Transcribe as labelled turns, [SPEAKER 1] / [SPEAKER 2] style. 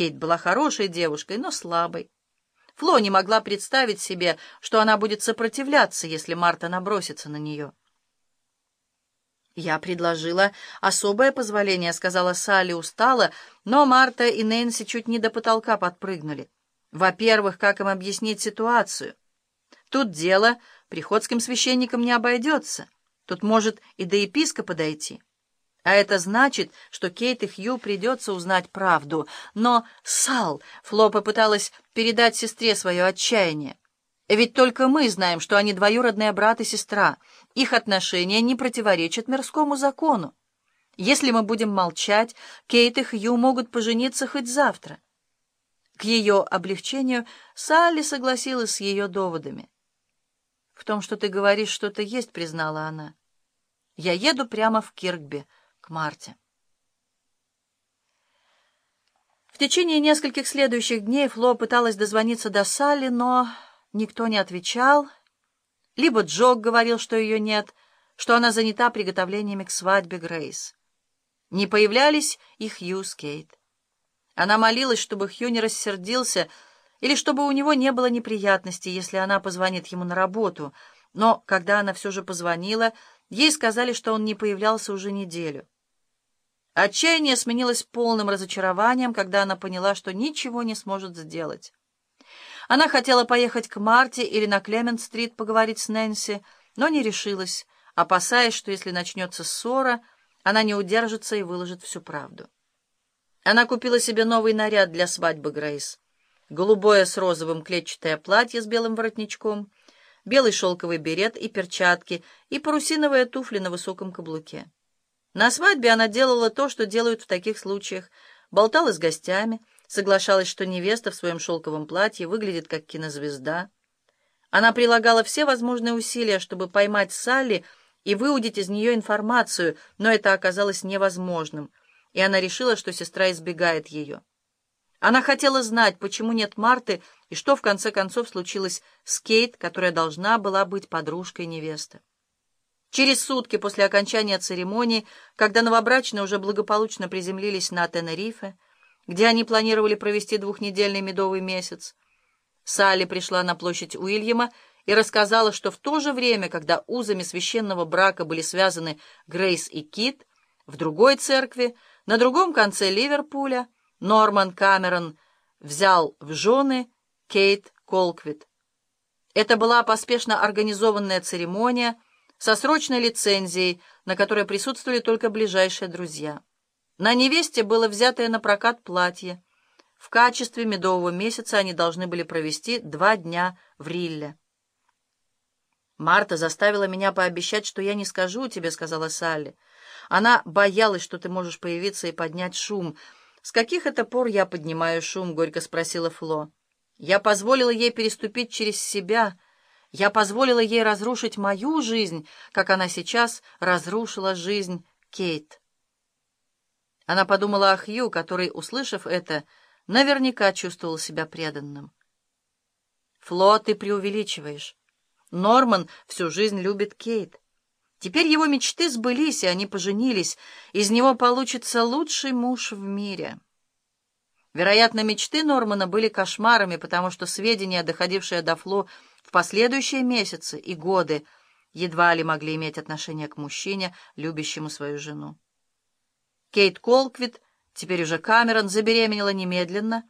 [SPEAKER 1] Кейт была хорошей девушкой, но слабой. Фло не могла представить себе, что она будет сопротивляться, если Марта набросится на нее. «Я предложила особое позволение», — сказала Салли устало, но Марта и Нэнси чуть не до потолка подпрыгнули. «Во-первых, как им объяснить ситуацию? Тут дело приходским священникам не обойдется. Тут может и до епископа дойти». А это значит, что Кейт и Хью придется узнать правду. Но, Сал, Фло попыталась передать сестре свое отчаяние. Ведь только мы знаем, что они двоюродные брат и сестра. Их отношения не противоречат мирскому закону. Если мы будем молчать, Кейт и Хью могут пожениться хоть завтра. К ее облегчению Салли согласилась с ее доводами. «В том, что ты говоришь, что-то есть», — признала она. «Я еду прямо в Киркби» Марте. В течение нескольких следующих дней Фло пыталась дозвониться до Салли, но никто не отвечал. Либо Джок говорил, что ее нет, что она занята приготовлениями к свадьбе Грейс. Не появлялись и Хью с Кейт. Она молилась, чтобы Хью не рассердился, или чтобы у него не было неприятностей, если она позвонит ему на работу, но когда она все же позвонила, ей сказали, что он не появлялся уже неделю. Отчаяние сменилось полным разочарованием, когда она поняла, что ничего не сможет сделать. Она хотела поехать к Марте или на Клемент-стрит поговорить с Нэнси, но не решилась, опасаясь, что если начнется ссора, она не удержится и выложит всю правду. Она купила себе новый наряд для свадьбы Грейс. Голубое с розовым клетчатое платье с белым воротничком, белый шелковый берет и перчатки и парусиновые туфли на высоком каблуке. На свадьбе она делала то, что делают в таких случаях. Болтала с гостями, соглашалась, что невеста в своем шелковом платье выглядит как кинозвезда. Она прилагала все возможные усилия, чтобы поймать Салли и выудить из нее информацию, но это оказалось невозможным, и она решила, что сестра избегает ее. Она хотела знать, почему нет Марты, и что в конце концов случилось с Кейт, которая должна была быть подружкой невесты. Через сутки после окончания церемонии, когда новобрачные уже благополучно приземлились на Тенерифе, где они планировали провести двухнедельный медовый месяц, Салли пришла на площадь Уильяма и рассказала, что в то же время, когда узами священного брака были связаны Грейс и Кит, в другой церкви, на другом конце Ливерпуля, Норман Камерон взял в жены Кейт Колквит. Это была поспешно организованная церемония, со срочной лицензией, на которой присутствовали только ближайшие друзья. На невесте было взятое на прокат платье. В качестве медового месяца они должны были провести два дня в Рилле. «Марта заставила меня пообещать, что я не скажу тебе», — сказала Салли. «Она боялась, что ты можешь появиться и поднять шум». «С каких это пор я поднимаю шум?» — горько спросила Фло. «Я позволила ей переступить через себя». Я позволила ей разрушить мою жизнь, как она сейчас разрушила жизнь Кейт. Она подумала о Хью, который, услышав это, наверняка чувствовал себя преданным. «Фло, ты преувеличиваешь. Норман всю жизнь любит Кейт. Теперь его мечты сбылись, и они поженились. Из него получится лучший муж в мире». Вероятно, мечты Нормана были кошмарами, потому что сведения, доходившие до Фло, в последующие месяцы и годы едва ли могли иметь отношение к мужчине, любящему свою жену. Кейт Колквит, теперь уже Камерон, забеременела немедленно,